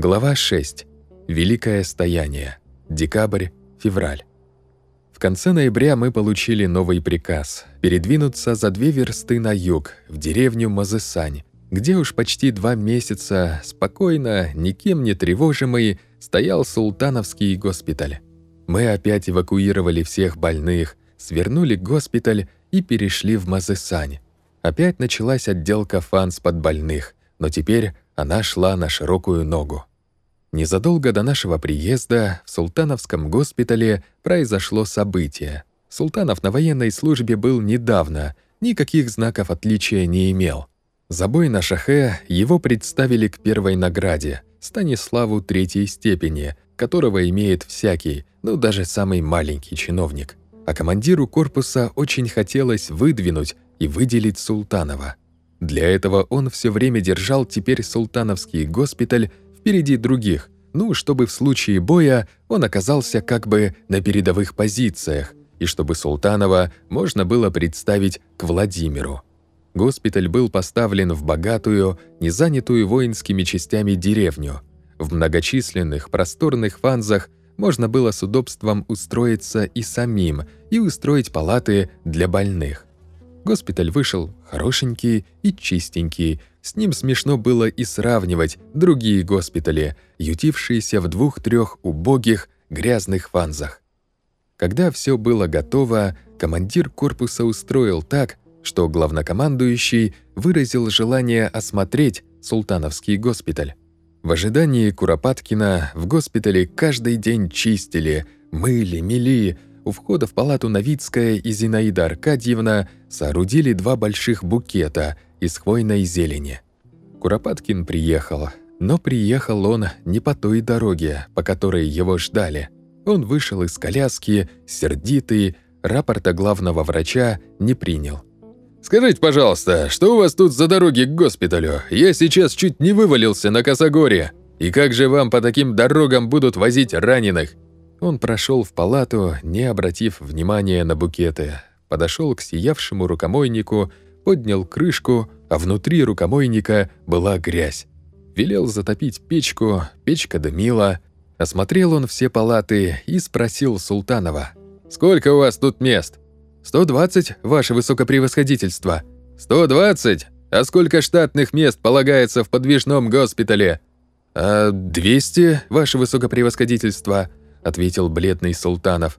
Глава 6. Великое стояние. Декабрь, февраль. В конце ноября мы получили новый приказ – передвинуться за две версты на юг, в деревню Мазысань, где уж почти два месяца спокойно, никем не тревожимый, стоял султановский госпиталь. Мы опять эвакуировали всех больных, свернули госпиталь и перешли в Мазысань. Опять началась отделка фанс под больных, но теперь она шла на широкую ногу. Незадолго до нашего приезда в Султановском госпитале произошло событие. Султанов на военной службе был недавно, никаких знаков отличия не имел. За бой на шахе его представили к первой награде — Станиславу третьей степени, которого имеет всякий, ну даже самый маленький чиновник. А командиру корпуса очень хотелось выдвинуть и выделить Султанова — для этого он все время держал теперь султановский госпиталь впереди других, ну, чтобы в случае боя он оказался как бы на передовых позициях, и чтобы Султанова можно было представить к Владимиру. Госпиталь был поставлен в богатую, не занятую воинскими частями деревню. В многочисленных просторных фанзах можно было с удобством устроиться и самим, и устроить палаты для больных. Госпиталь вышел хорошенький и чистенький. С ним смешно было и сравнивать другие госпитали, ютившиеся в двух-трех убогих, грязных фанзах. Когда все было готово, командир корпуса устроил так, что главнокомандующий выразил желание осмотреть Султановский госпиталь. В ожидании Куропаткина в госпитале каждый день чистили, мыли, мели, у входа в палату Новицкая и Зинаида Аркадьевна соорудили два больших букета из хвойной зелени. Куропаткин приехал, но приехал он не по той дороге, по которой его ждали. Он вышел из коляски, сердитый, рапорта главного врача не принял. «Скажите, пожалуйста, что у вас тут за дороги к госпиталю? Я сейчас чуть не вывалился на Косогоре. И как же вам по таким дорогам будут возить раненых?» Он прошел в палату, не обратив внимания на букеты, подошел к сиявшему рукомойнику, поднял крышку, а внутри рукомойника была грязь. Велел затопить печку, печка дымила. Осмотрел он все палаты и спросил Султанова. «Сколько у вас тут мест?» «Сто двадцать, ваше высокопревосходительство». «Сто двадцать? А сколько штатных мест полагается в подвижном госпитале?» «А двести, ваше высокопревосходительство», — ответил бледный Султанов.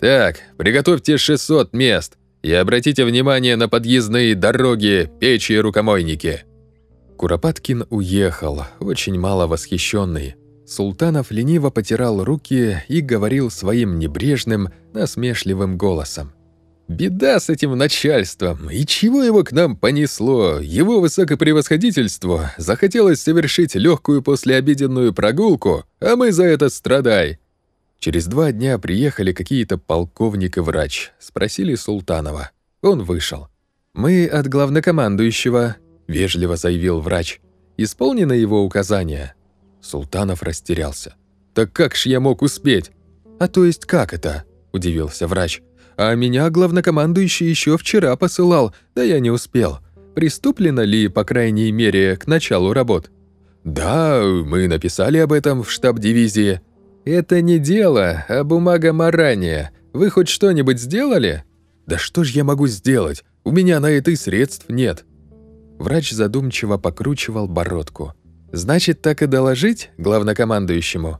«Так, приготовьте 600 мест и обратите внимание на подъездные дороги, печи и рукомойники». Куропаткин уехал, очень мало восхищенный. Султанов лениво потирал руки и говорил своим небрежным, насмешливым голосом. «Беда с этим начальством! И чего его к нам понесло? Его высокопревосходительство захотелось совершить легкую послеобеденную прогулку, а мы за это страдай. Через два дня приехали какие-то полковник и врач. Спросили Султанова. Он вышел. «Мы от главнокомандующего», — вежливо заявил врач. «Исполнено его указание». Султанов растерялся. «Так как ж я мог успеть?» «А то есть как это?» – удивился врач. «А меня главнокомандующий еще вчера посылал, да я не успел. Приступлено ли, по крайней мере, к началу работ?» «Да, мы написали об этом в штаб дивизии», «Это не дело, а бумага марания. Вы хоть что-нибудь сделали?» «Да что ж я могу сделать? У меня на это и средств нет». Врач задумчиво покручивал бородку. «Значит, так и доложить главнокомандующему?»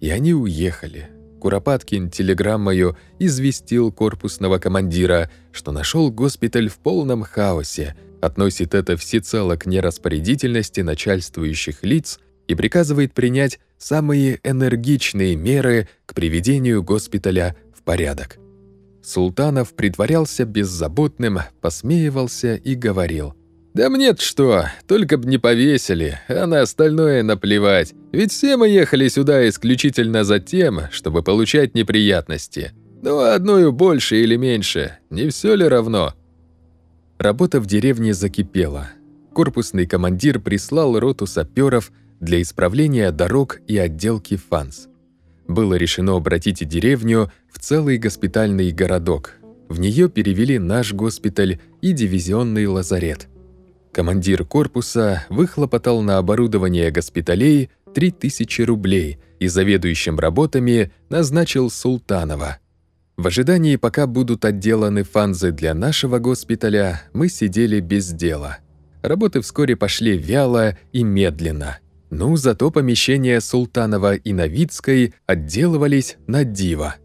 И они уехали. Куропаткин телеграммою известил корпусного командира, что нашел госпиталь в полном хаосе, относит это всецело к нераспорядительности начальствующих лиц и приказывает принять самые энергичные меры к приведению госпиталя в порядок. Султанов притворялся беззаботным, посмеивался и говорил. «Да мне что, только б не повесили, а на остальное наплевать. Ведь все мы ехали сюда исключительно за тем, чтобы получать неприятности. Ну, одною больше или меньше, не все ли равно?» Работа в деревне закипела. Корпусный командир прислал роту саперов для исправления дорог и отделки фанс. Было решено обратить деревню в целый госпитальный городок. В нее перевели наш госпиталь и дивизионный лазарет. Командир корпуса выхлопотал на оборудование госпиталей 3000 рублей и заведующим работами назначил Султанова. В ожидании, пока будут отделаны фанзы для нашего госпиталя, мы сидели без дела. Работы вскоре пошли вяло и медленно. Ну, зато помещения Султанова и Новицкой отделывались на диво.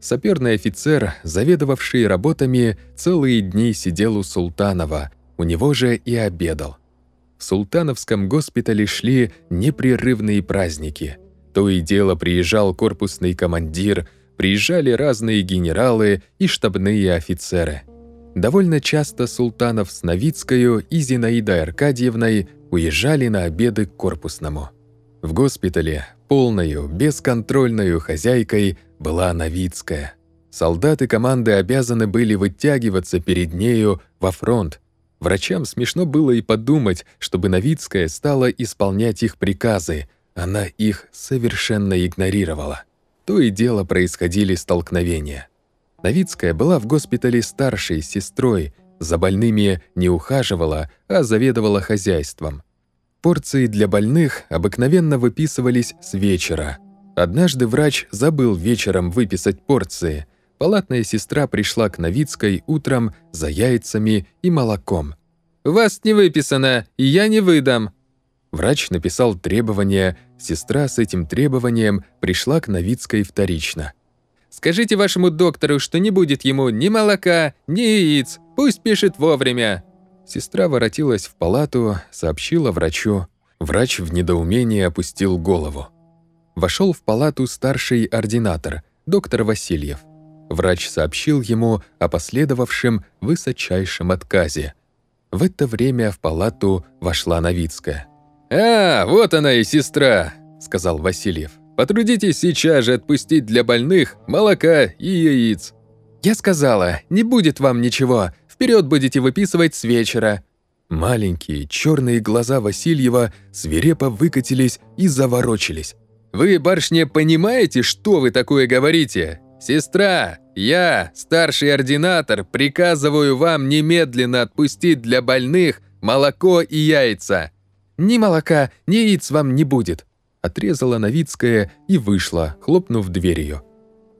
Саперный офицер, заведовавший работами, целые дни сидел у Султанова, у него же и обедал. В Султановском госпитале шли непрерывные праздники. То и дело приезжал корпусный командир, приезжали разные генералы и штабные офицеры. Довольно часто Султанов с Новицкою и Зинаидой Аркадьевной уезжали на обеды к корпусному. В госпитале полною, бесконтрольною хозяйкой была Новицкая. Солдаты команды обязаны были вытягиваться перед нею во фронт. Врачам смешно было и подумать, чтобы Новицкая стала исполнять их приказы. Она их совершенно игнорировала. То и дело происходили столкновения. Новицкая была в госпитале старшей сестрой, за больными не ухаживала, а заведовала хозяйством. Порции для больных обыкновенно выписывались с вечера. Однажды врач забыл вечером выписать порции. Палатная сестра пришла к Новицкой утром за яйцами и молоком. «Вас не выписано, и я не выдам». Врач написал требование, сестра с этим требованием пришла к Новицкой вторично. «Скажите вашему доктору, что не будет ему ни молока, ни яиц, пусть пишет вовремя». Сестра воротилась в палату, сообщила врачу. Врач в недоумении опустил голову. Вошел в палату старший ординатор, доктор Васильев. Врач сообщил ему о последовавшем высочайшем отказе. В это время в палату вошла Новицкая. «А, вот она и сестра», — сказал Васильев. «Потрудитесь сейчас же отпустить для больных молока и яиц». «Я сказала, не будет вам ничего, Вперед будете выписывать с вечера». Маленькие черные глаза Васильева свирепо выкатились и заворочились. «Вы, барышня, понимаете, что вы такое говорите? Сестра, я, старший ординатор, приказываю вам немедленно отпустить для больных молоко и яйца». «Ни молока, ни яиц вам не будет», – отрезала Новицкая и вышла, хлопнув дверью.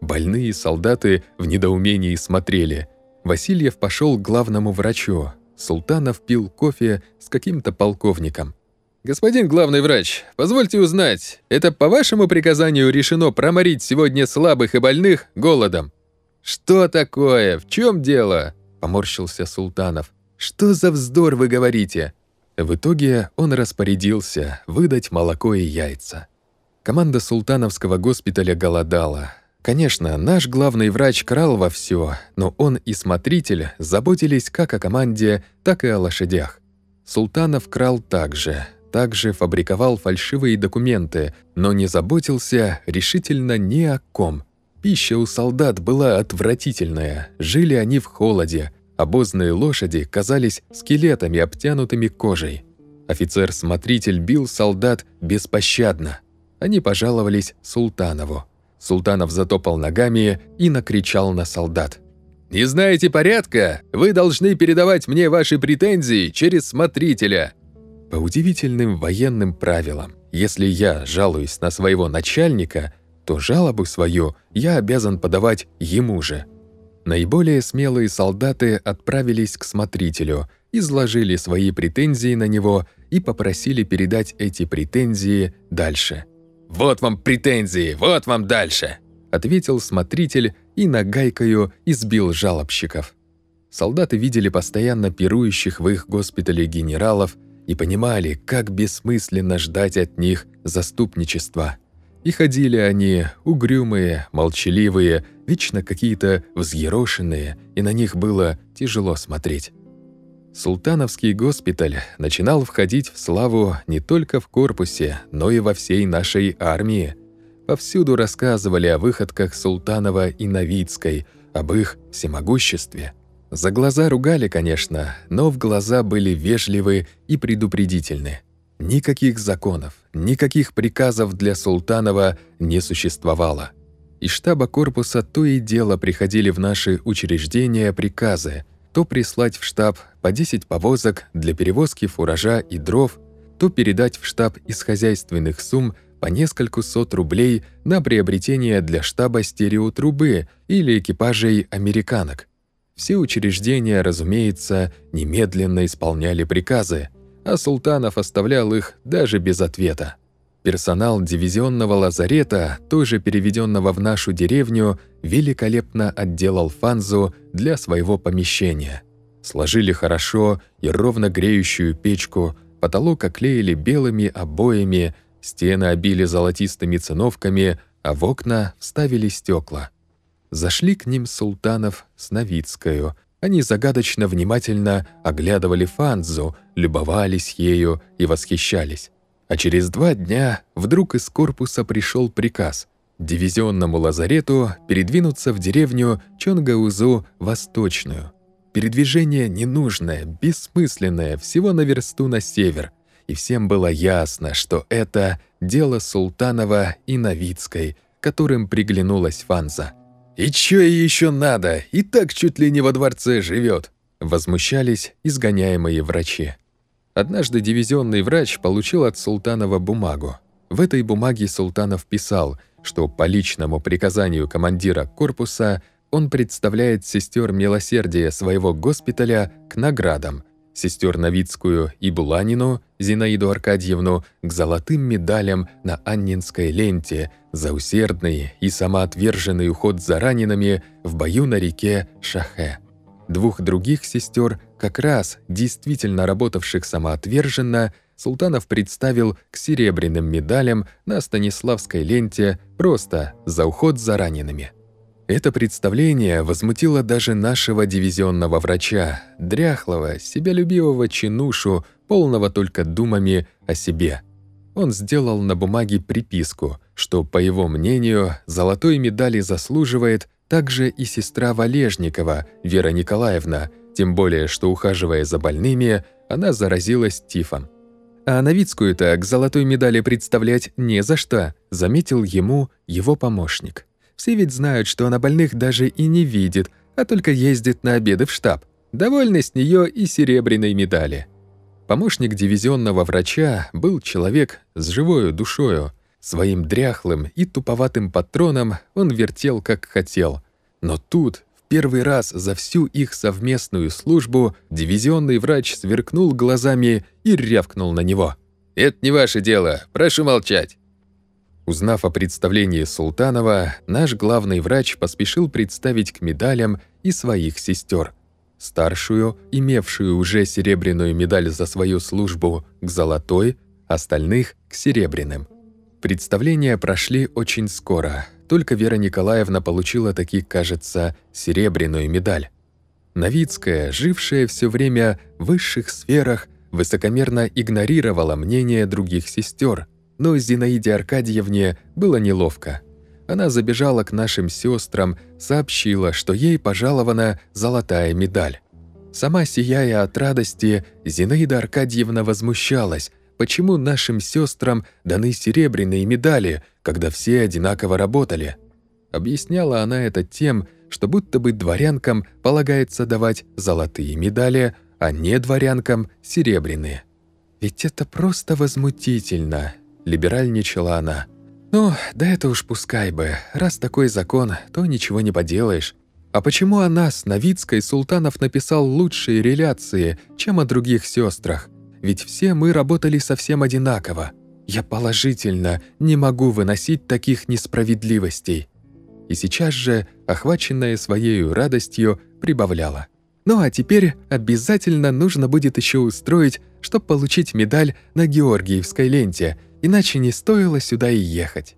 Больные солдаты в недоумении смотрели – Васильев пошел к главному врачу. Султанов пил кофе с каким-то полковником. «Господин главный врач, позвольте узнать, это по вашему приказанию решено проморить сегодня слабых и больных голодом?» «Что такое? В чем дело?» – поморщился Султанов. «Что за вздор вы говорите?» В итоге он распорядился выдать молоко и яйца. Команда султановского госпиталя голодала. Конечно, наш главный врач крал во все, но он и смотритель заботились как о команде, так и о лошадях. Султанов крал также, также фабриковал фальшивые документы, но не заботился решительно ни о ком. Пища у солдат была отвратительная, жили они в холоде, обозные лошади казались скелетами, обтянутыми кожей. Офицер-смотритель бил солдат беспощадно. Они пожаловались Султанову. Султанов затопал ногами и накричал на солдат. «Не знаете порядка? Вы должны передавать мне ваши претензии через смотрителя». По удивительным военным правилам, если я жалуюсь на своего начальника, то жалобу свою я обязан подавать ему же. Наиболее смелые солдаты отправились к смотрителю, изложили свои претензии на него и попросили передать эти претензии дальше – «Вот вам претензии, вот вам дальше!» ответил смотритель и нагайкою избил жалобщиков. Солдаты видели постоянно пирующих в их госпитале генералов и понимали, как бессмысленно ждать от них заступничества. И ходили они угрюмые, молчаливые, вечно какие-то взъерошенные, и на них было тяжело смотреть. Султановский госпиталь начинал входить в славу не только в корпусе, но и во всей нашей армии. Повсюду рассказывали о выходках Султанова и Новицкой, об их всемогуществе. За глаза ругали, конечно, но в глаза были вежливы и предупредительны. Никаких законов, никаких приказов для Султанова не существовало. Из штаба корпуса то и дело приходили в наши учреждения приказы – то прислать в штаб по 10 повозок для перевозки фуража и дров, то передать в штаб из хозяйственных сумм по нескольку сот рублей на приобретение для штаба стереотрубы или экипажей американок. Все учреждения, разумеется, немедленно исполняли приказы, а Султанов оставлял их даже без ответа. Персонал дивизионного лазарета, тоже переведенного в нашу деревню, великолепно отделал фанзу для своего помещения. Сложили хорошо и ровно греющую печку, потолок оклеили белыми обоями, стены обили золотистыми циновками, а в окна вставили стекла. Зашли к ним Султанов с Новицкою. Они загадочно внимательно оглядывали фанзу, любовались ею и восхищались. А через два дня вдруг из корпуса пришел приказ дивизионному лазарету передвинуться в деревню Чонгаузу Восточную. Передвижение ненужное, бессмысленное, всего на версту на север. И всем было ясно, что это дело Султанова и Новицкой, которым приглянулась Фанза. «И чё ей еще надо? И так чуть ли не во дворце живет!» Возмущались изгоняемые врачи. Однажды дивизионный врач получил от Султанова бумагу. В этой бумаге Султанов писал, что по личному приказанию командира корпуса он представляет сестер милосердия своего госпиталя к наградам, сестер Новицкую и Буланину, Зинаиду Аркадьевну, к золотым медалям на Аннинской ленте за усердный и самоотверженный уход за ранеными в бою на реке Шахе. Двух других сестер, как раз действительно работавших самоотверженно, Султанов представил к серебряным медалям на Станиславской ленте просто за уход за ранеными. Это представление возмутило даже нашего дивизионного врача, дряхлого, себялюбивого чинушу, полного только думами о себе. Он сделал на бумаге приписку, что, по его мнению, золотой медали заслуживает также и сестра Валежникова, Вера Николаевна, тем более, что, ухаживая за больными, она заразилась тифом. А Новицкую-то к золотой медали представлять не за что, заметил ему его помощник. Все ведь знают, что она больных даже и не видит, а только ездит на обеды в штаб. Довольны с нее и серебряной медали. Помощник дивизионного врача был человек с живою душою, Своим дряхлым и туповатым патроном он вертел как хотел. Но тут, в первый раз за всю их совместную службу, дивизионный врач сверкнул глазами и рявкнул на него. «Это не ваше дело, прошу молчать». Узнав о представлении Султанова, наш главный врач поспешил представить к медалям и своих сестер. Старшую, имевшую уже серебряную медаль за свою службу, к золотой, остальных — к серебряным. Представления прошли очень скоро. Только Вера Николаевна получила таки, кажется, серебряную медаль. Новицкая, жившая все время в высших сферах, высокомерно игнорировала мнение других сестер, но Зинаиде Аркадьевне было неловко. Она забежала к нашим сестрам, сообщила, что ей пожалована золотая медаль. Сама сияя от радости, Зинаида Аркадьевна возмущалась, почему нашим сестрам даны серебряные медали, когда все одинаково работали. Объясняла она это тем, что будто бы дворянкам полагается давать золотые медали, а не дворянкам серебряные. «Ведь это просто возмутительно», — либеральничала она. «Ну, да это уж пускай бы. Раз такой закон, то ничего не поделаешь. А почему о нас, Новицкой, Султанов написал лучшие реляции, чем о других сестрах? ведь все мы работали совсем одинаково. Я положительно не могу выносить таких несправедливостей». И сейчас же, охваченная своей радостью, прибавляла. «Ну а теперь обязательно нужно будет еще устроить, чтобы получить медаль на Георгиевской ленте, иначе не стоило сюда и ехать».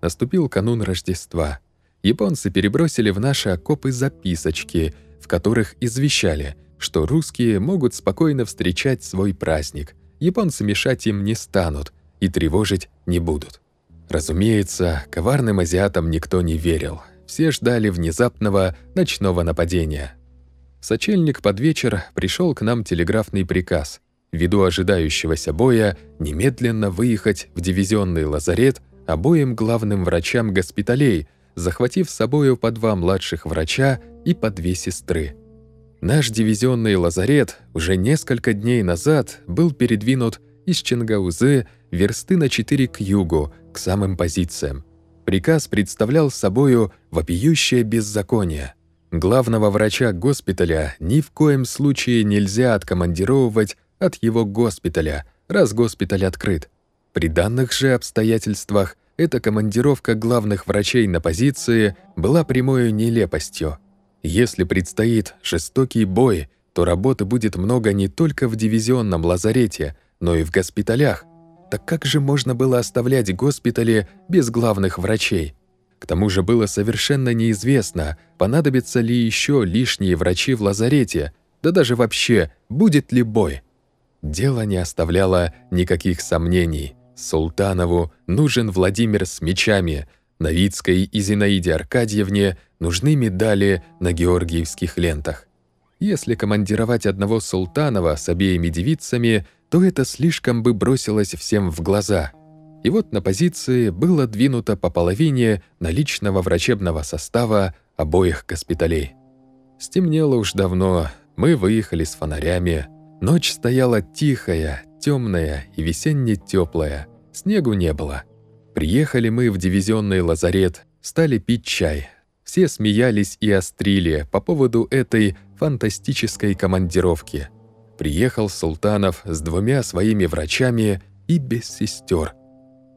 Наступил канун Рождества. Японцы перебросили в наши окопы записочки, в которых извещали, что русские могут спокойно встречать свой праздник, японцы мешать им не станут и тревожить не будут. Разумеется, коварным азиатам никто не верил. Все ждали внезапного ночного нападения. В сочельник под вечер пришел к нам телеграфный приказ ввиду ожидающегося боя немедленно выехать в дивизионный лазарет обоим главным врачам госпиталей, захватив с собою по два младших врача и по две сестры. Наш дивизионный лазарет уже несколько дней назад был передвинут из Ченгаузы версты на 4 к югу, к самым позициям. Приказ представлял собою вопиющее беззаконие. Главного врача госпиталя ни в коем случае нельзя откомандировывать от его госпиталя, раз госпиталь открыт. При данных же обстоятельствах эта командировка главных врачей на позиции была прямой нелепостью. Если предстоит жестокий бой, то работы будет много не только в дивизионном лазарете, но и в госпиталях. Так как же можно было оставлять госпитали без главных врачей? К тому же было совершенно неизвестно, понадобятся ли еще лишние врачи в лазарете, да даже вообще, будет ли бой. Дело не оставляло никаких сомнений. Султанову нужен Владимир с мечами, Новицкой и Зинаиде Аркадьевне нужны медали на георгиевских лентах. Если командировать одного Султанова с обеими девицами, то это слишком бы бросилось всем в глаза. И вот на позиции было двинуто по половине наличного врачебного состава обоих госпиталей. Стемнело уж давно, мы выехали с фонарями. Ночь стояла тихая, темная и весенне теплая. Снегу не было. Приехали мы в дивизионный лазарет, стали пить чай. Все смеялись и острили по поводу этой фантастической командировки. Приехал Султанов с двумя своими врачами и без сестер.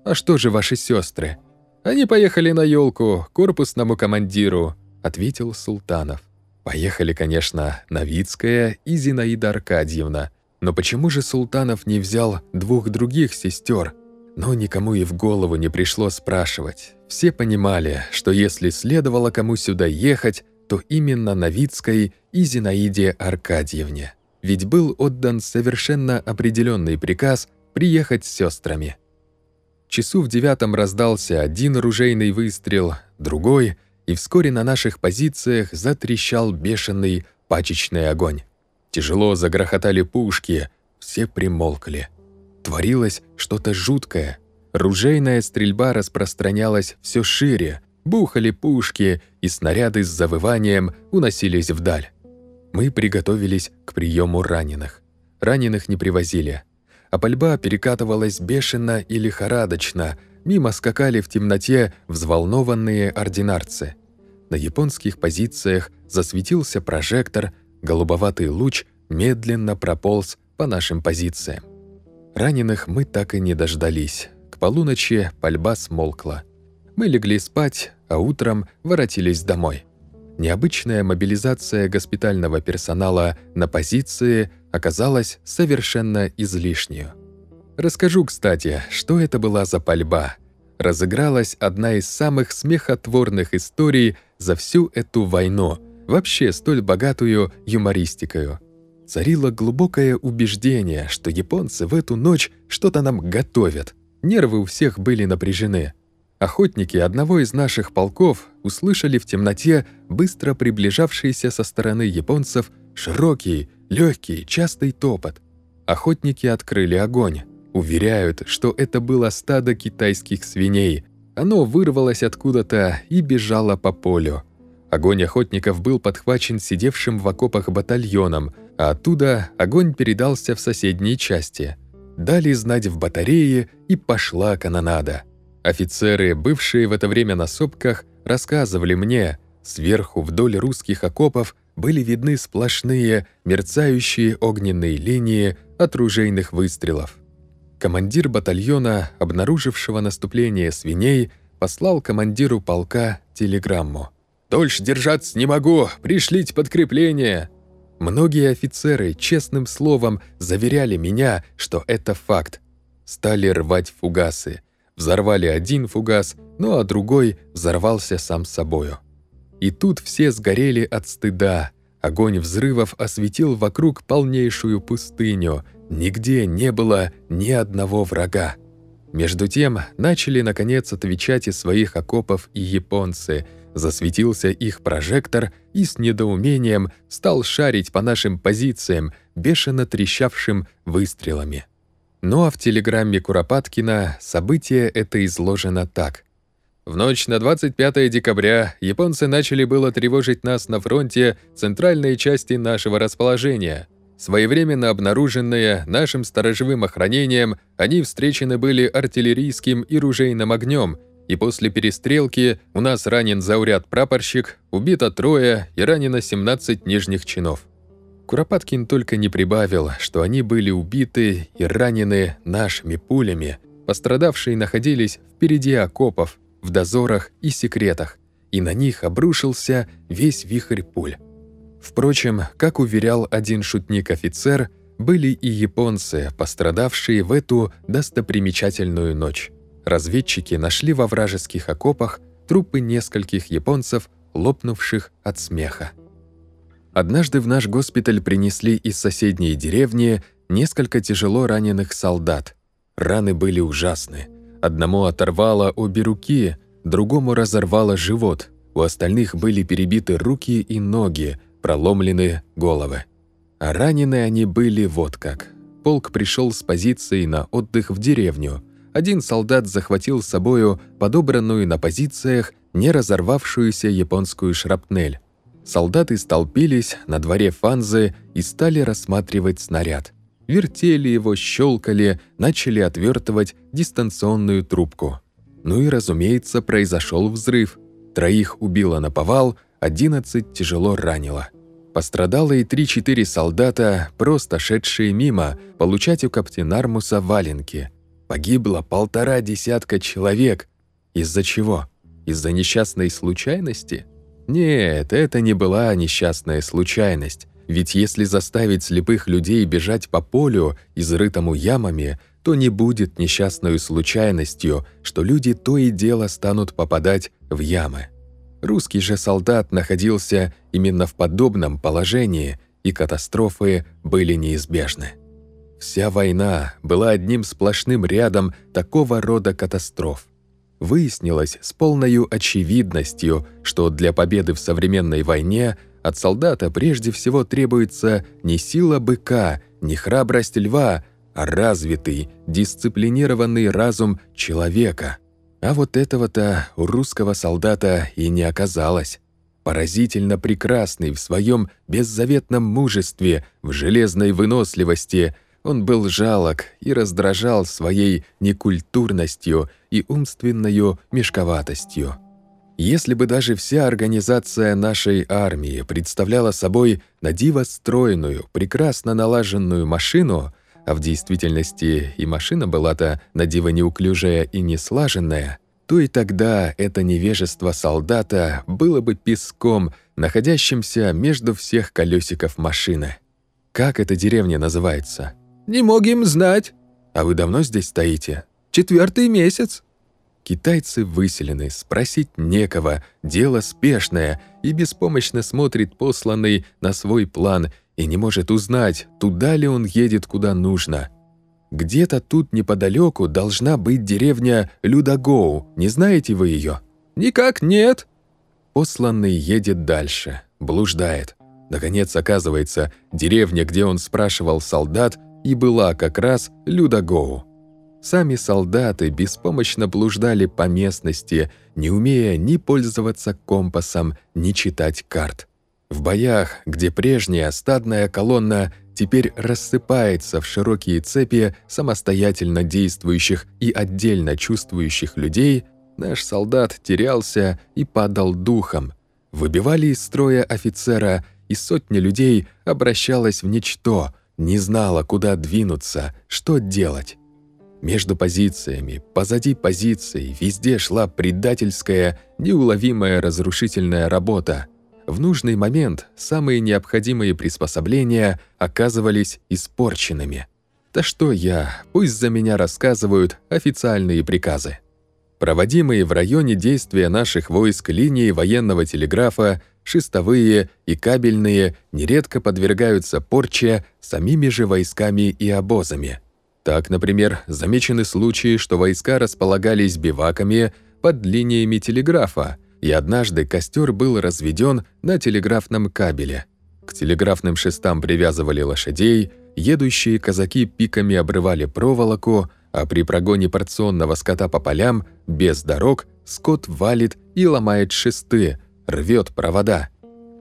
«А что же ваши сестры? «Они поехали на елку корпусному командиру», — ответил Султанов. Поехали, конечно, Новицкая и Зинаида Аркадьевна. Но почему же Султанов не взял двух других сестер? Но никому и в голову не пришло спрашивать. Все понимали, что если следовало кому сюда ехать, то именно Новицкой и Зинаиде Аркадьевне. Ведь был отдан совершенно определенный приказ приехать с сестрами. Часу в девятом раздался один ружейный выстрел, другой, и вскоре на наших позициях затрещал бешеный пачечный огонь. Тяжело загрохотали пушки, все примолкли. Творилось что-то жуткое. Ружейная стрельба распространялась все шире, бухали пушки, и снаряды с завыванием уносились вдаль. Мы приготовились к приему раненых. Раненых не привозили. А пальба перекатывалась бешено и лихорадочно, мимо скакали в темноте взволнованные ординарцы. На японских позициях засветился прожектор, голубоватый луч медленно прополз по нашим позициям. Раненых мы так и не дождались. К полуночи пальба смолкла. Мы легли спать, а утром воротились домой. Необычная мобилизация госпитального персонала на позиции оказалась совершенно излишнюю. Расскажу, кстати, что это была за пальба. Разыгралась одна из самых смехотворных историй за всю эту войну, вообще столь богатую юмористикою. Царило глубокое убеждение, что японцы в эту ночь что-то нам готовят. Нервы у всех были напряжены. Охотники одного из наших полков услышали в темноте быстро приближавшийся со стороны японцев широкий, легкий, частый топот. Охотники открыли огонь. Уверяют, что это было стадо китайских свиней. Оно вырвалось откуда-то и бежало по полю. Огонь охотников был подхвачен сидевшим в окопах батальоном, а оттуда огонь передался в соседние части. Дали знать в батарее, и пошла канонада. Офицеры, бывшие в это время на сопках, рассказывали мне, сверху вдоль русских окопов были видны сплошные, мерцающие огненные линии от ружейных выстрелов. Командир батальона, обнаружившего наступление свиней, послал командиру полка телеграмму. «Дольше держаться не могу! Пришлите подкрепление!» Многие офицеры честным словом заверяли меня, что это факт. Стали рвать фугасы взорвали один фугас, ну а другой взорвался сам собою. И тут все сгорели от стыда. Огонь взрывов осветил вокруг полнейшую пустыню. Нигде не было ни одного врага. Между тем начали, наконец, отвечать из своих окопов и японцы. Засветился их прожектор и с недоумением стал шарить по нашим позициям, бешено трещавшим выстрелами. Ну а в телеграмме Куропаткина событие это изложено так. В ночь на 25 декабря японцы начали было тревожить нас на фронте центральной части нашего расположения. Своевременно обнаруженные нашим сторожевым охранением, они встречены были артиллерийским и ружейным огнем, и после перестрелки у нас ранен зауряд-прапорщик, убито трое и ранено 17 нижних чинов. Куропаткин только не прибавил, что они были убиты и ранены нашими пулями, пострадавшие находились впереди окопов, в дозорах и секретах, и на них обрушился весь вихрь пуль. Впрочем, как уверял один шутник-офицер, были и японцы, пострадавшие в эту достопримечательную ночь. Разведчики нашли во вражеских окопах трупы нескольких японцев, лопнувших от смеха. Однажды в наш госпиталь принесли из соседней деревни несколько тяжело раненых солдат. Раны были ужасны. Одному оторвало обе руки, другому разорвало живот, у остальных были перебиты руки и ноги, проломлены головы. А ранены они были вот как. Полк пришел с позицией на отдых в деревню. Один солдат захватил с собою подобранную на позициях не разорвавшуюся японскую шрапнель. Солдаты столпились на дворе Фанзы и стали рассматривать снаряд. Вертели его, щелкали, начали отвертывать дистанционную трубку. Ну и, разумеется, произошел взрыв. Троих убило на повал, одиннадцать тяжело ранило. Пострадало и 3-4 солдата, просто шедшие мимо, получать у каптенармуса валенки. Погибло полтора десятка человек. Из-за чего? Из-за несчастной случайности? Нет, это не была несчастная случайность. Ведь если заставить слепых людей бежать по полю, изрытому ямами, то не будет несчастной случайностью, что люди то и дело станут попадать в ямы. Русский же солдат находился именно в подобном положении, и катастрофы были неизбежны. Вся война была одним сплошным рядом такого рода катастроф. Выяснилось с полной очевидностью, что для победы в современной войне от солдата прежде всего требуется не сила быка, не храбрость льва, а развитый, дисциплинированный разум человека – а вот этого-то русского солдата и не оказалось. Поразительно прекрасный в своем беззаветном мужестве, в железной выносливости, он был жалок и раздражал своей некультурностью и умственной мешковатостью. Если бы даже вся организация нашей армии представляла собой надиво стройную, прекрасно налаженную машину – а в действительности и машина была-то надиво неуклюжая и неслаженная, то и тогда это невежество солдата было бы песком, находящимся между всех колесиков машины. Как эта деревня называется? «Не могим знать». «А вы давно здесь стоите?» «Четвертый месяц». Китайцы выселены, спросить некого, дело спешное, и беспомощно смотрит посланный на свой план – и не может узнать, туда ли он едет, куда нужно. Где-то тут неподалеку должна быть деревня Людогоу. Не знаете вы ее? Никак нет. Посланный едет дальше, блуждает. Наконец, оказывается, деревня, где он спрашивал солдат, и была как раз Людогоу. Сами солдаты беспомощно блуждали по местности, не умея ни пользоваться компасом, ни читать карт. В боях, где прежняя стадная колонна теперь рассыпается в широкие цепи самостоятельно действующих и отдельно чувствующих людей, наш солдат терялся и падал духом. Выбивали из строя офицера, и сотня людей обращалась в ничто, не знала, куда двинуться, что делать. Между позициями, позади позиций, везде шла предательская, неуловимая разрушительная работа – в нужный момент самые необходимые приспособления оказывались испорченными. Да что я, пусть за меня рассказывают официальные приказы. Проводимые в районе действия наших войск линии военного телеграфа, шестовые и кабельные нередко подвергаются порче самими же войсками и обозами. Так, например, замечены случаи, что войска располагались биваками под линиями телеграфа, и однажды костер был разведен на телеграфном кабеле. К телеграфным шестам привязывали лошадей, едущие казаки пиками обрывали проволоку, а при прогоне порционного скота по полям, без дорог, скот валит и ломает шесты, рвет провода.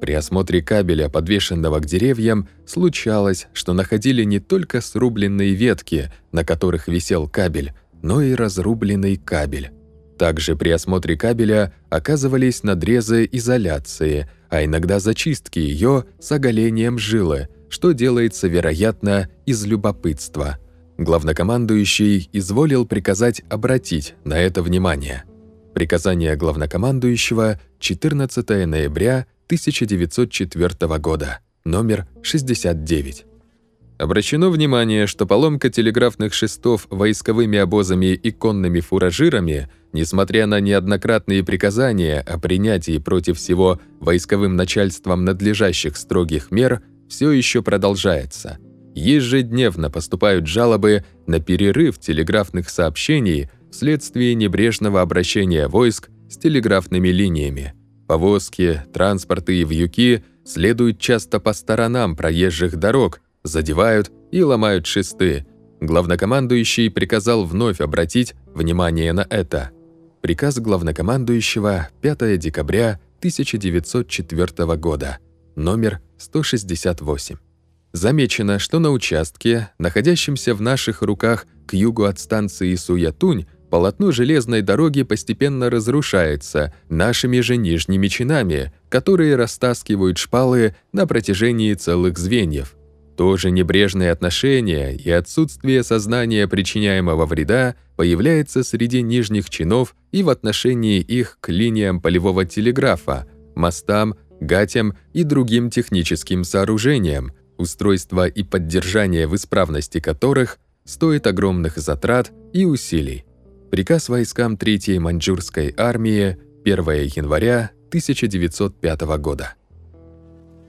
При осмотре кабеля, подвешенного к деревьям, случалось, что находили не только срубленные ветки, на которых висел кабель, но и разрубленный кабель. Также при осмотре кабеля оказывались надрезы изоляции, а иногда зачистки ее с оголением жилы, что делается, вероятно, из любопытства. Главнокомандующий изволил приказать обратить на это внимание. Приказание главнокомандующего 14 ноября 1904 года, номер 69. Обращено внимание, что поломка телеграфных шестов войсковыми обозами и конными фуражирами, несмотря на неоднократные приказания о принятии против всего войсковым начальством надлежащих строгих мер, все еще продолжается. Ежедневно поступают жалобы на перерыв телеграфных сообщений вследствие небрежного обращения войск с телеграфными линиями. Повозки, транспорты и вьюки следуют часто по сторонам проезжих дорог, задевают и ломают шесты. Главнокомандующий приказал вновь обратить внимание на это. Приказ главнокомандующего 5 декабря 1904 года, номер 168. Замечено, что на участке, находящемся в наших руках к югу от станции Суятунь, полотно железной дороги постепенно разрушается нашими же нижними чинами, которые растаскивают шпалы на протяжении целых звеньев. Тоже небрежное отношение и отсутствие сознания причиняемого вреда появляется среди нижних чинов и в отношении их к линиям полевого телеграфа, мостам, гатям и другим техническим сооружениям, устройство и поддержание в исправности которых стоит огромных затрат и усилий. Приказ войскам 3-й маньчжурской армии 1 января 1905 года.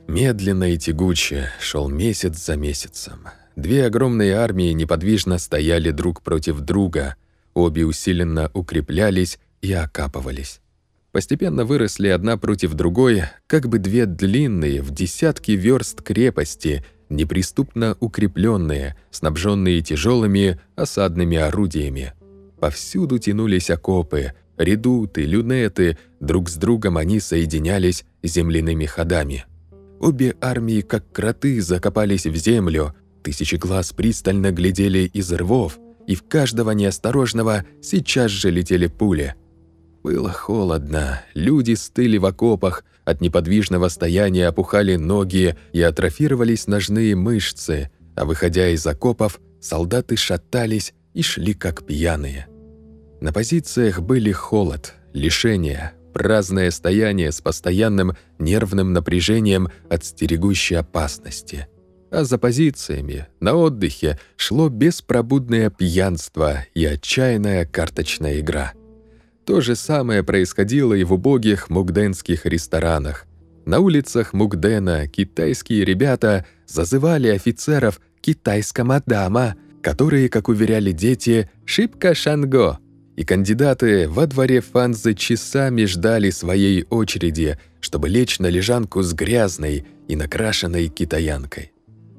Медленно и тягуче шел месяц за месяцем. Две огромные армии неподвижно стояли друг против друга, обе усиленно укреплялись и окапывались. Постепенно выросли одна против другой, как бы две длинные в десятки верст крепости, неприступно укрепленные, снабженные тяжелыми осадными орудиями. Повсюду тянулись окопы, редуты, люнеты, друг с другом они соединялись земляными ходами. Обе армии, как кроты, закопались в землю, тысячи глаз пристально глядели из рвов, и в каждого неосторожного сейчас же летели пули. Было холодно, люди стыли в окопах, от неподвижного стояния опухали ноги и атрофировались ножные мышцы, а выходя из окопов, солдаты шатались и шли как пьяные. На позициях были холод, лишение, праздное стояние с постоянным нервным напряжением от стерегущей опасности. А за позициями, на отдыхе, шло беспробудное пьянство и отчаянная карточная игра. То же самое происходило и в убогих мугденских ресторанах. На улицах Мугдена китайские ребята зазывали офицеров «китайского дама», которые, как уверяли дети, «шибко шанго», и кандидаты во дворе Фанзы часами ждали своей очереди, чтобы лечь на лежанку с грязной и накрашенной китаянкой.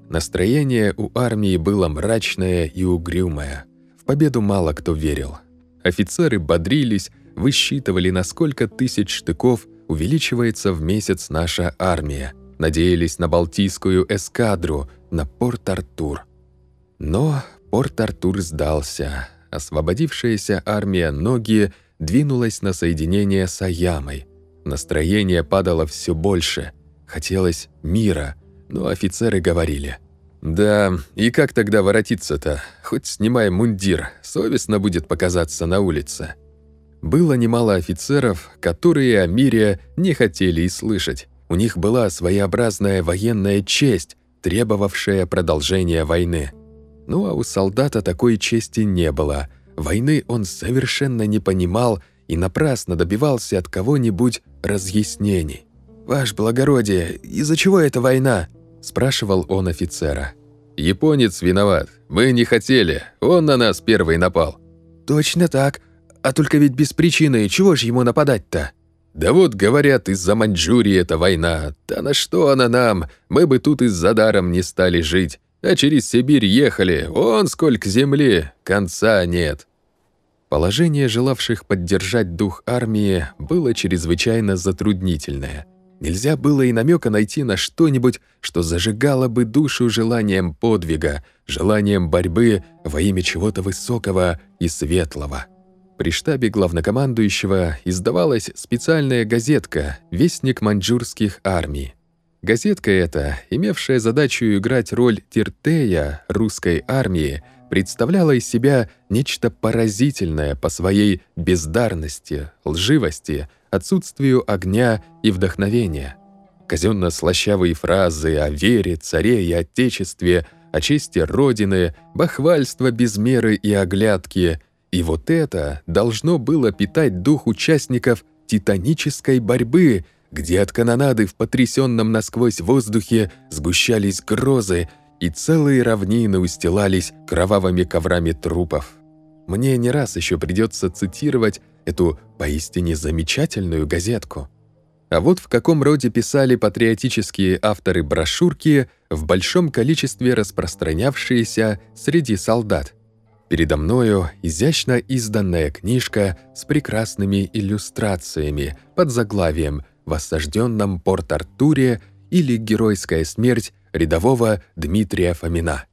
Настроение у армии было мрачное и угрюмое. В победу мало кто верил. Офицеры бодрились, высчитывали, на сколько тысяч штыков увеличивается в месяц наша армия, надеялись на Балтийскую эскадру, на Порт-Артур. Но Порт-Артур сдался, освободившаяся армия Ноги двинулась на соединение с Аямой. Настроение падало все больше. Хотелось мира, но офицеры говорили. «Да, и как тогда воротиться-то? Хоть снимай мундир, совестно будет показаться на улице». Было немало офицеров, которые о мире не хотели и слышать. У них была своеобразная военная честь, требовавшая продолжения войны. Ну а у солдата такой чести не было. Войны он совершенно не понимал и напрасно добивался от кого-нибудь разъяснений. «Ваше благородие, из-за чего эта война?» – спрашивал он офицера. «Японец виноват. Мы не хотели. Он на нас первый напал». «Точно так. А только ведь без причины. Чего же ему нападать-то?» «Да вот, говорят, из-за Маньчжурии эта война. Да на что она нам? Мы бы тут из-за даром не стали жить а через Сибирь ехали, вон сколько земли, конца нет». Положение желавших поддержать дух армии было чрезвычайно затруднительное. Нельзя было и намека найти на что-нибудь, что зажигало бы душу желанием подвига, желанием борьбы во имя чего-то высокого и светлого. При штабе главнокомандующего издавалась специальная газетка «Вестник маньчжурских армий». Газетка эта, имевшая задачу играть роль Тиртея русской армии, представляла из себя нечто поразительное по своей бездарности, лживости, отсутствию огня и вдохновения. Казенно-слащавые фразы о вере, царе и отечестве, о чести Родины, бахвальство без меры и оглядки. И вот это должно было питать дух участников титанической борьбы, где от канонады в потрясенном насквозь воздухе сгущались грозы, и целые равнины устилались кровавыми коврами трупов. Мне не раз еще придется цитировать эту поистине замечательную газетку. А вот в каком роде писали патриотические авторы брошюрки, в большом количестве распространявшиеся среди солдат. Передо мною изящно изданная книжка с прекрасными иллюстрациями под заглавием «В осажденном Порт-Артуре» или «Геройская смерть рядового Дмитрия Фомина».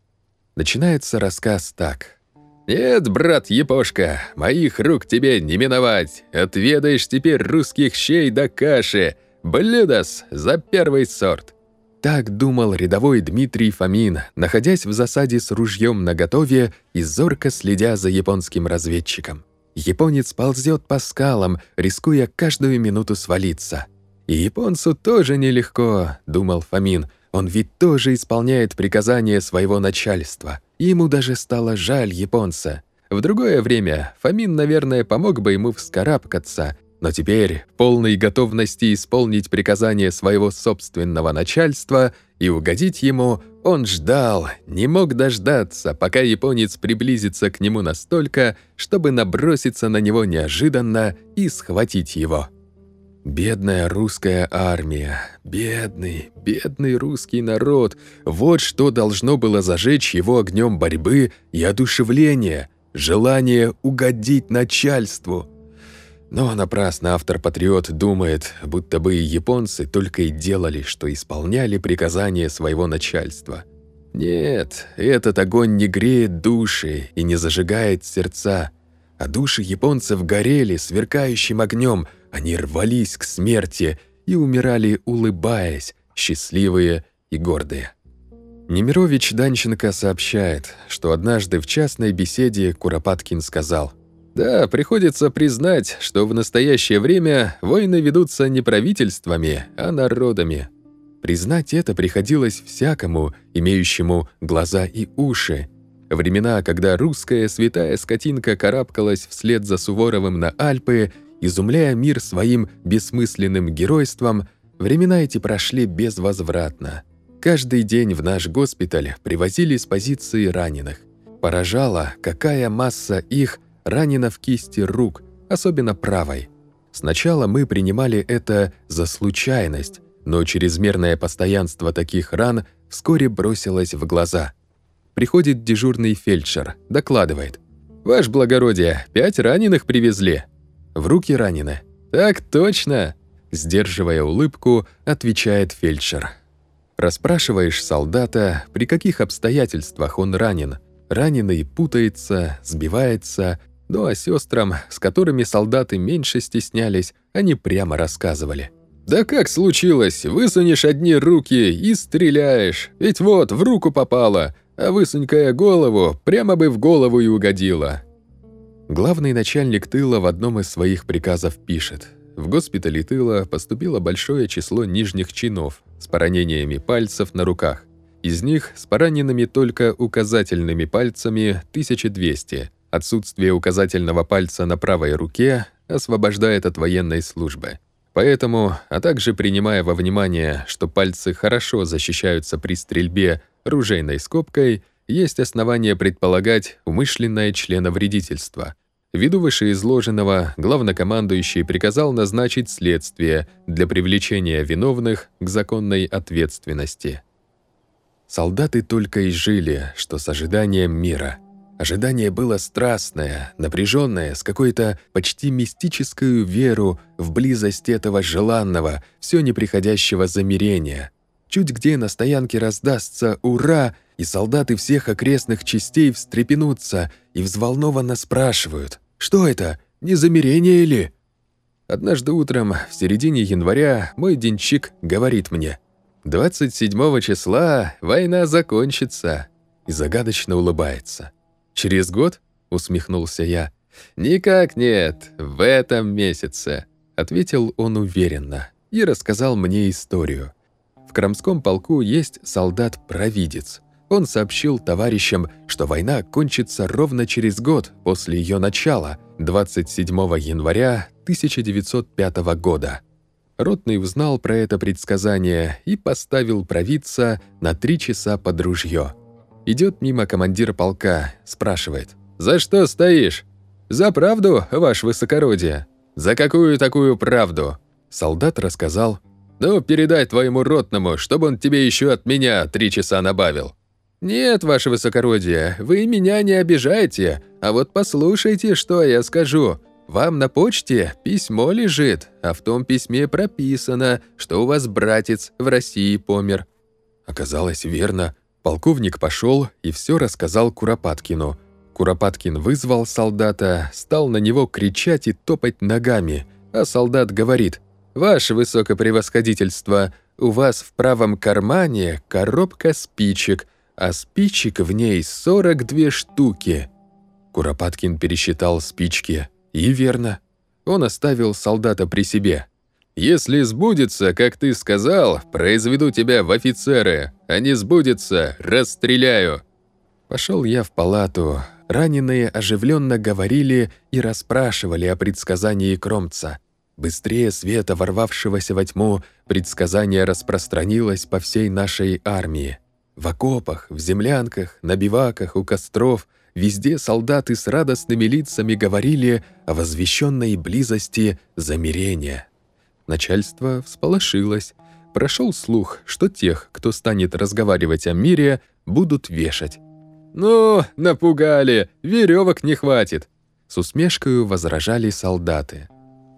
Начинается рассказ так. «Нет, брат Епошка, моих рук тебе не миновать. Отведаешь теперь русских щей да каши. Блюдос за первый сорт». Так думал рядовой Дмитрий Фомин, находясь в засаде с ружьем наготове и зорко следя за японским разведчиком. Японец ползет по скалам, рискуя каждую минуту свалиться. «И японцу тоже нелегко», — думал Фомин, — «он ведь тоже исполняет приказания своего начальства». Ему даже стало жаль японца. В другое время Фомин, наверное, помог бы ему вскарабкаться, но теперь, в полной готовности исполнить приказание своего собственного начальства и угодить ему, он ждал, не мог дождаться, пока японец приблизится к нему настолько, чтобы наброситься на него неожиданно и схватить его. Бедная русская армия, бедный, бедный русский народ. Вот что должно было зажечь его огнем борьбы и одушевления, желание угодить начальству. Но напрасно автор-патриот думает, будто бы японцы только и делали, что исполняли приказания своего начальства. Нет, этот огонь не греет души и не зажигает сердца, а души японцев горели сверкающим огнем – они рвались к смерти и умирали, улыбаясь, счастливые и гордые. Немирович Данченко сообщает, что однажды в частной беседе Куропаткин сказал «Да, приходится признать, что в настоящее время войны ведутся не правительствами, а народами». Признать это приходилось всякому, имеющему глаза и уши. Времена, когда русская святая скотинка карабкалась вслед за Суворовым на Альпы изумляя мир своим бессмысленным геройством, времена эти прошли безвозвратно. Каждый день в наш госпиталь привозили с позиции раненых. Поражало, какая масса их ранена в кисти рук, особенно правой. Сначала мы принимали это за случайность, но чрезмерное постоянство таких ран вскоре бросилось в глаза. Приходит дежурный фельдшер, докладывает. «Ваше благородие, пять раненых привезли. В руки ранены. Так точно, сдерживая улыбку, отвечает фельдшер. Расспрашиваешь солдата, при каких обстоятельствах он ранен. Раненый путается, сбивается, ну а сестрам, с которыми солдаты меньше стеснялись, они прямо рассказывали. «Да как случилось? Высунешь одни руки и стреляешь. Ведь вот, в руку попало, а высунькая голову, прямо бы в голову и угодила. Главный начальник тыла в одном из своих приказов пишет. В госпитале тыла поступило большое число нижних чинов с поранениями пальцев на руках. Из них с пораненными только указательными пальцами 1200. Отсутствие указательного пальца на правой руке освобождает от военной службы. Поэтому, а также принимая во внимание, что пальцы хорошо защищаются при стрельбе ружейной скобкой, есть основания предполагать умышленное членовредительство – Ввиду вышеизложенного, главнокомандующий приказал назначить следствие для привлечения виновных к законной ответственности. Солдаты только и жили, что с ожиданием мира. Ожидание было страстное, напряженное, с какой-то почти мистической веру в близость этого желанного, все неприходящего замирения. Чуть где на стоянке раздастся «Ура!» И солдаты всех окрестных частей встрепенутся и взволнованно спрашивают «Что это? Не замирение ли?» Однажды утром, в середине января, мой денщик говорит мне «27 числа война закончится» и загадочно улыбается. «Через год?» — усмехнулся я. «Никак нет, в этом месяце», — ответил он уверенно и рассказал мне историю. В Крамском полку есть солдат-провидец. Он сообщил товарищам, что война кончится ровно через год после ее начала, 27 января 1905 года. Ротный узнал про это предсказание и поставил провидца на три часа под ружье. Идет мимо командир полка, спрашивает. «За что стоишь?» «За правду, ваше высокородие». «За какую такую правду?» Солдат рассказал. «Ну, передай твоему ротному, чтобы он тебе еще от меня три часа набавил». «Нет, ваше высокородие, вы меня не обижайте, а вот послушайте, что я скажу. Вам на почте письмо лежит, а в том письме прописано, что у вас братец в России помер». Оказалось верно. Полковник пошел и все рассказал Куропаткину. Куропаткин вызвал солдата, стал на него кричать и топать ногами, а солдат говорит «Ваше высокопревосходительство, у вас в правом кармане коробка спичек, а спичек в ней 42 штуки». Куропаткин пересчитал спички, и верно. Он оставил солдата при себе. Если сбудется, как ты сказал, произведу тебя в офицеры, а не сбудется, расстреляю». Пошел я в палату. Раненые оживленно говорили и расспрашивали о предсказании Кромца. Быстрее света, ворвавшегося во тьму, предсказание распространилось по всей нашей армии. В окопах, в землянках, на биваках, у костров везде солдаты с радостными лицами говорили о возвещенной близости замирения. Начальство всполошилось. Прошел слух, что тех, кто станет разговаривать о мире, будут вешать. «Ну, напугали, веревок не хватит!» С усмешкой возражали солдаты.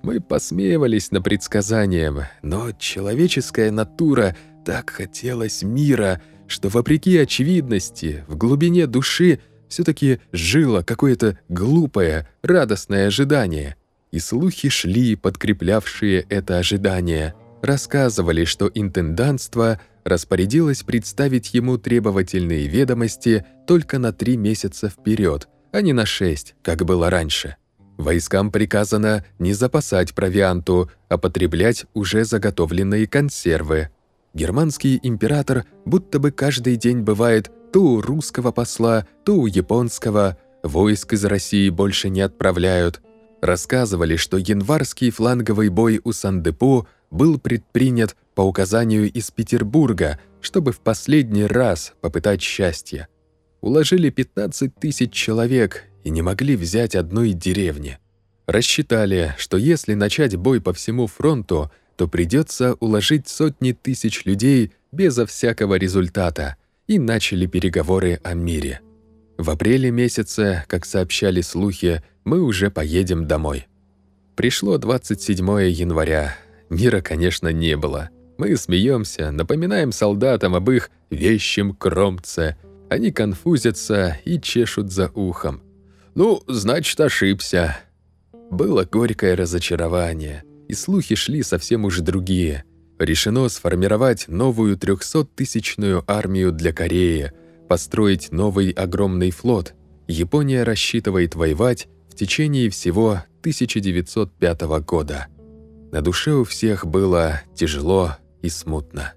Мы посмеивались на предсказанием, но человеческая натура так хотелось мира, что, вопреки очевидности, в глубине души все таки жило какое-то глупое, радостное ожидание — и слухи шли, подкреплявшие это ожидание. Рассказывали, что интендантство распорядилось представить ему требовательные ведомости только на три месяца вперед, а не на шесть, как было раньше. Войскам приказано не запасать провианту, а потреблять уже заготовленные консервы. Германский император будто бы каждый день бывает то у русского посла, то у японского, войск из России больше не отправляют, рассказывали, что январский фланговый бой у Сандепо был предпринят по указанию из Петербурга, чтобы в последний раз попытать счастье. Уложили 15 тысяч человек и не могли взять одной деревни. Рассчитали, что если начать бой по всему фронту, то придется уложить сотни тысяч людей безо всякого результата, и начали переговоры о мире. В апреле месяце, как сообщали слухи, мы уже поедем домой. Пришло 27 января. Мира, конечно, не было. Мы смеемся, напоминаем солдатам об их вещем кромце. Они конфузятся и чешут за ухом. «Ну, значит, ошибся». Было горькое разочарование, и слухи шли совсем уж другие. Решено сформировать новую трехсоттысячную армию для Кореи – построить новый огромный флот, Япония рассчитывает воевать в течение всего 1905 года. На душе у всех было тяжело и смутно.